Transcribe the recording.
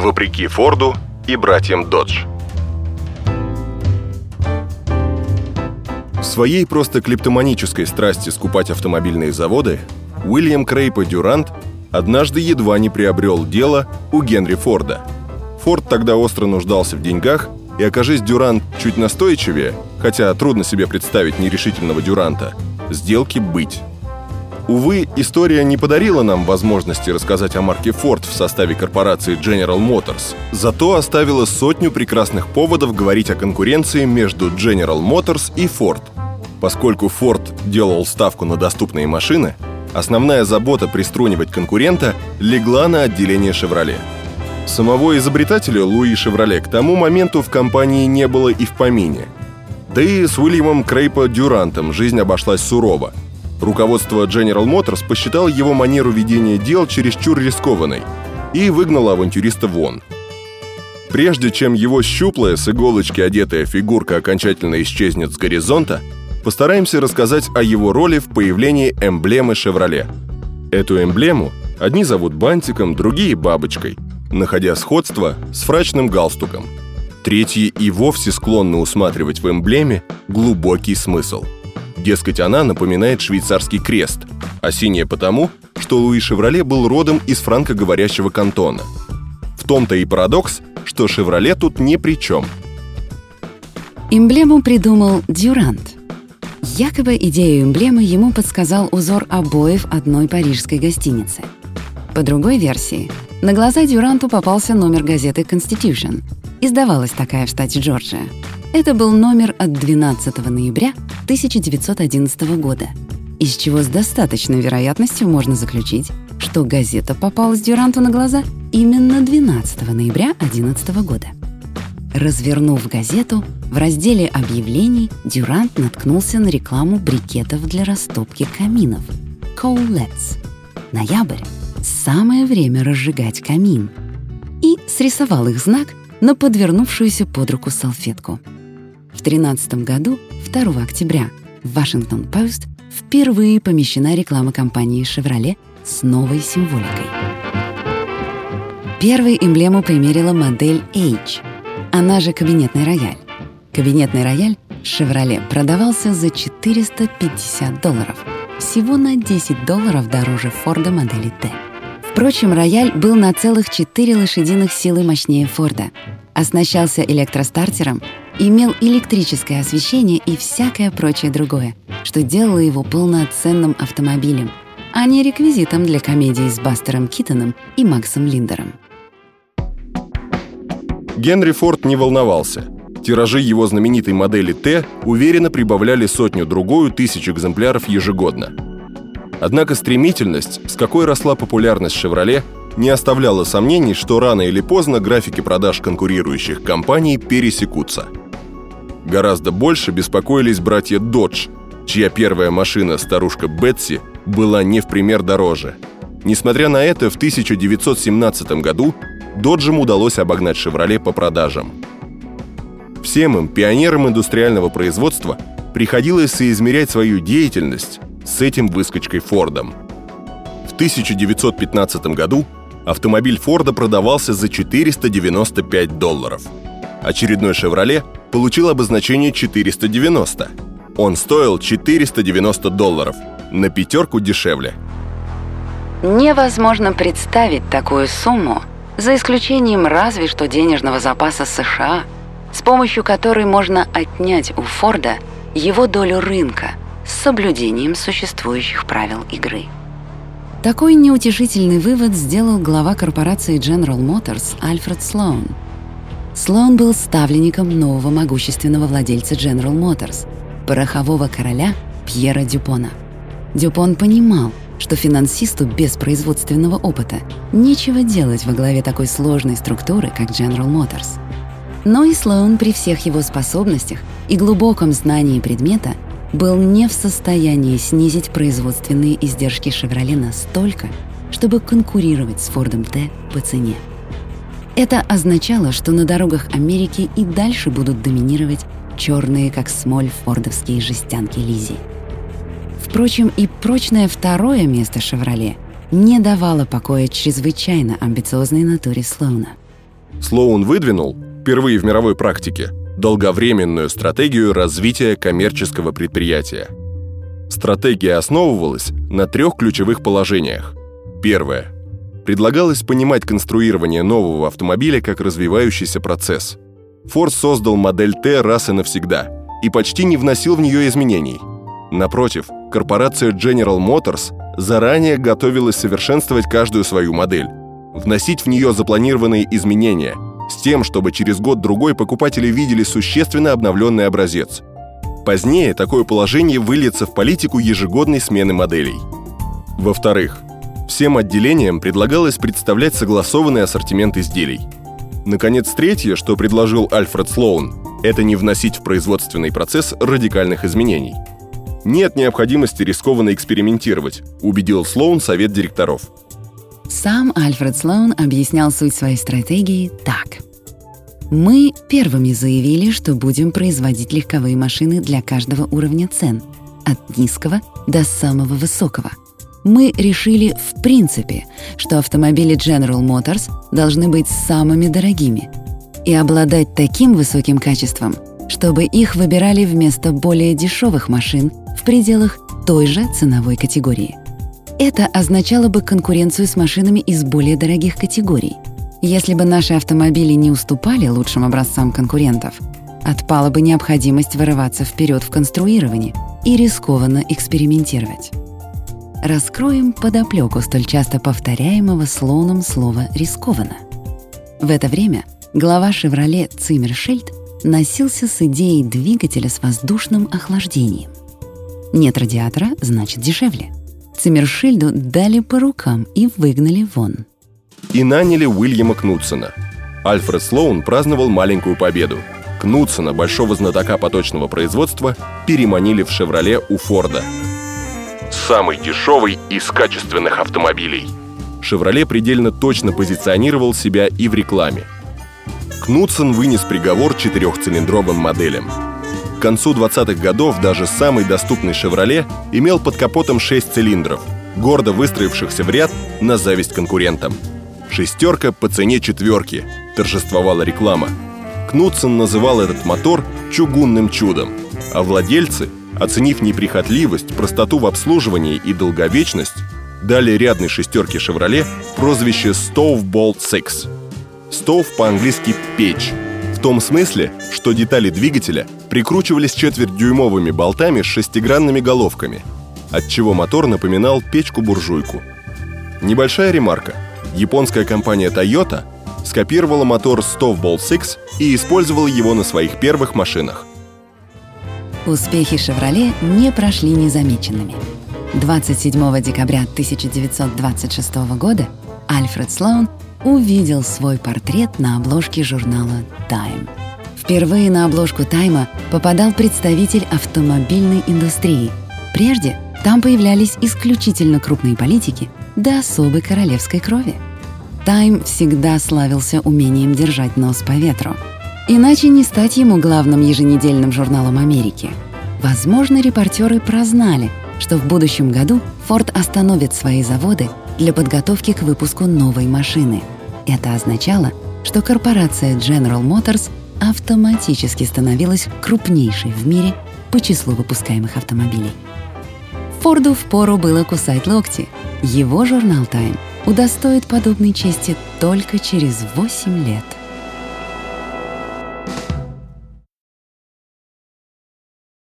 вопреки Форду и братьям Додж. В своей просто клептоманической страсти скупать автомобильные заводы Уильям Крейпа Дюрант однажды едва не приобрел дело у Генри Форда. Форд тогда остро нуждался в деньгах, и окажись Дюрант чуть настойчивее, хотя трудно себе представить нерешительного Дюранта, сделки быть. Увы, история не подарила нам возможности рассказать о марке Ford в составе корпорации General Motors, зато оставила сотню прекрасных поводов говорить о конкуренции между General Motors и Ford. Поскольку Ford делал ставку на доступные машины, основная забота приструнивать конкурента легла на отделение Chevrolet. Самого изобретателя Луи Шевроле к тому моменту в компании не было и в помине. Да и с Уильямом Крейпа Дюрантом жизнь обошлась сурово – Руководство General Motors посчитало его манеру ведения дел чересчур рискованной и выгнало авантюриста вон. Прежде чем его щуплая, с иголочки одетая фигурка окончательно исчезнет с горизонта, постараемся рассказать о его роли в появлении эмблемы «Шевроле». Эту эмблему одни зовут бантиком, другие – бабочкой, находя сходство с фрачным галстуком. Третьи и вовсе склонны усматривать в эмблеме глубокий смысл – Дескать, она напоминает швейцарский крест, а синяя потому, что Луи Шевроле был родом из франкоговорящего кантона. В том-то и парадокс, что Шевроле тут ни при чем. Эмблему придумал Дюрант. Якобы идею эмблемы ему подсказал узор обоев одной парижской гостиницы. По другой версии, на глаза Дюранту попался номер газеты «Constitution». Издавалась такая в штате Джорджия. Это был номер от 12 ноября 1911 года, из чего с достаточной вероятностью можно заключить, что газета попалась Дюранту на глаза именно 12 ноября 2011 года. Развернув газету, в разделе объявлений Дюрант наткнулся на рекламу брикетов для растопки каминов «Coalets». Ноябрь — самое время разжигать камин. И срисовал их знак на подвернувшуюся под руку салфетку — в 13 году, 2 октября, в Вашингтон-Пост впервые помещена реклама компании «Шевроле» с новой символикой. Первой эмблему примерила модель H, она же кабинетный рояль. Кабинетный рояль «Шевроле» продавался за 450 долларов, всего на 10 долларов дороже Форда модели Т. Впрочем, рояль был на целых 4 лошадиных силы мощнее Форда, оснащался электростартером имел электрическое освещение и всякое прочее другое, что делало его полноценным автомобилем, а не реквизитом для комедии с Бастером Китоном и Максом Линдером. Генри Форд не волновался. Тиражи его знаменитой модели Т уверенно прибавляли сотню-другую тысяч экземпляров ежегодно. Однако стремительность, с какой росла популярность «Шевроле», не оставляла сомнений, что рано или поздно графики продаж конкурирующих компаний пересекутся – Гораздо больше беспокоились братья Додж, чья первая машина, старушка Бетси, была не в пример дороже. Несмотря на это, в 1917 году Доджам удалось обогнать «Шевроле» по продажам. Всем им, пионерам индустриального производства, приходилось соизмерять свою деятельность с этим выскочкой Фордом. В 1915 году автомобиль Форда продавался за 495 долларов. Очередной «Шевроле» получил обозначение 490. Он стоил 490 долларов, на пятерку дешевле. Невозможно представить такую сумму, за исключением разве что денежного запаса США, с помощью которой можно отнять у Форда его долю рынка с соблюдением существующих правил игры. Такой неутешительный вывод сделал глава корпорации General Motors Альфред Слоун – Слоун был ставленником нового могущественного владельца General Motors, порохового короля Пьера Дюпона. Дюпон понимал, что финансисту без производственного опыта нечего делать во главе такой сложной структуры, как General Motors. Но и Слоун при всех его способностях и глубоком знании предмета был не в состоянии снизить производственные издержки «Шевроле» настолько, чтобы конкурировать с Фордом Т по цене. Это означало, что на дорогах Америки и дальше будут доминировать черные, как смоль, фордовские жестянки Лизи. Впрочем, и прочное второе место «Шевроле» не давало покоя чрезвычайно амбициозной натуре Слоуна. Слоун выдвинул, впервые в мировой практике, долговременную стратегию развития коммерческого предприятия. Стратегия основывалась на трех ключевых положениях. Первое. Предлагалось понимать конструирование нового автомобиля как развивающийся процесс. Форд создал модель Т раз и навсегда и почти не вносил в нее изменений. Напротив, корпорация General Motors заранее готовилась совершенствовать каждую свою модель, вносить в нее запланированные изменения – с тем, чтобы через год-другой покупатели видели существенно обновленный образец. Позднее такое положение выльется в политику ежегодной смены моделей. Во-вторых, всем отделениям предлагалось представлять согласованный ассортимент изделий. Наконец, третье, что предложил Альфред Слоун, это не вносить в производственный процесс радикальных изменений. Нет необходимости рискованно экспериментировать, убедил Слоун совет директоров. Сам Альфред Слоун объяснял суть своей стратегии так. Мы первыми заявили, что будем производить легковые машины для каждого уровня цен, от низкого до самого высокого. Мы решили в принципе, что автомобили General Motors должны быть самыми дорогими и обладать таким высоким качеством, чтобы их выбирали вместо более дешевых машин в пределах той же ценовой категории. Это означало бы конкуренцию с машинами из более дорогих категорий. Если бы наши автомобили не уступали лучшим образцам конкурентов, отпала бы необходимость вырываться вперед в конструировании и рискованно экспериментировать. Раскроем подоплеку столь часто повторяемого слоном слова «рискованно». В это время глава «Шевроле» Циммершельд носился с идеей двигателя с воздушным охлаждением. Нет радиатора — значит дешевле — Циммершильду дали по рукам и выгнали вон. И наняли Уильяма Кнутсона. Альфред Слоун праздновал маленькую победу. Кнутсона, большого знатока поточного производства, переманили в «Шевроле» у Форда. Самый дешевый из качественных автомобилей. «Шевроле» предельно точно позиционировал себя и в рекламе. Кнутсон вынес приговор четырехцилиндровым моделям – к концу 20-х годов даже самый доступный «Шевроле» имел под капотом 6 цилиндров, гордо выстроившихся в ряд на зависть конкурентам. «Шестерка по цене четверки», – торжествовала реклама. Кнутсон называл этот мотор «чугунным чудом», а владельцы, оценив неприхотливость, простоту в обслуживании и долговечность, дали рядной шестерке «Шевроле» прозвище «Stove Bolt 6». «Stove» по-английски «печь», в том смысле, что детали двигателя прикручивались четвертьдюймовыми болтами с шестигранными головками, отчего мотор напоминал печку-буржуйку. Небольшая ремарка. Японская компания Toyota скопировала мотор Stovebolt 6 и использовала его на своих первых машинах. Успехи «Шевроле» не прошли незамеченными. 27 декабря 1926 года Альфред Слоун увидел свой портрет на обложке журнала Time. Впервые на обложку «Тайма» попадал представитель автомобильной индустрии. Прежде там появлялись исключительно крупные политики до особой королевской крови. «Тайм» всегда славился умением держать нос по ветру. Иначе не стать ему главным еженедельным журналом Америки. Возможно, репортеры прознали, что в будущем году Форд остановит свои заводы для подготовки к выпуску новой машины. Это означало, что корпорация General Motors автоматически становилась крупнейшей в мире по числу выпускаемых автомобилей. Форду впору было кусать локти. Его журнал Time удостоит подобной чести только через 8 лет.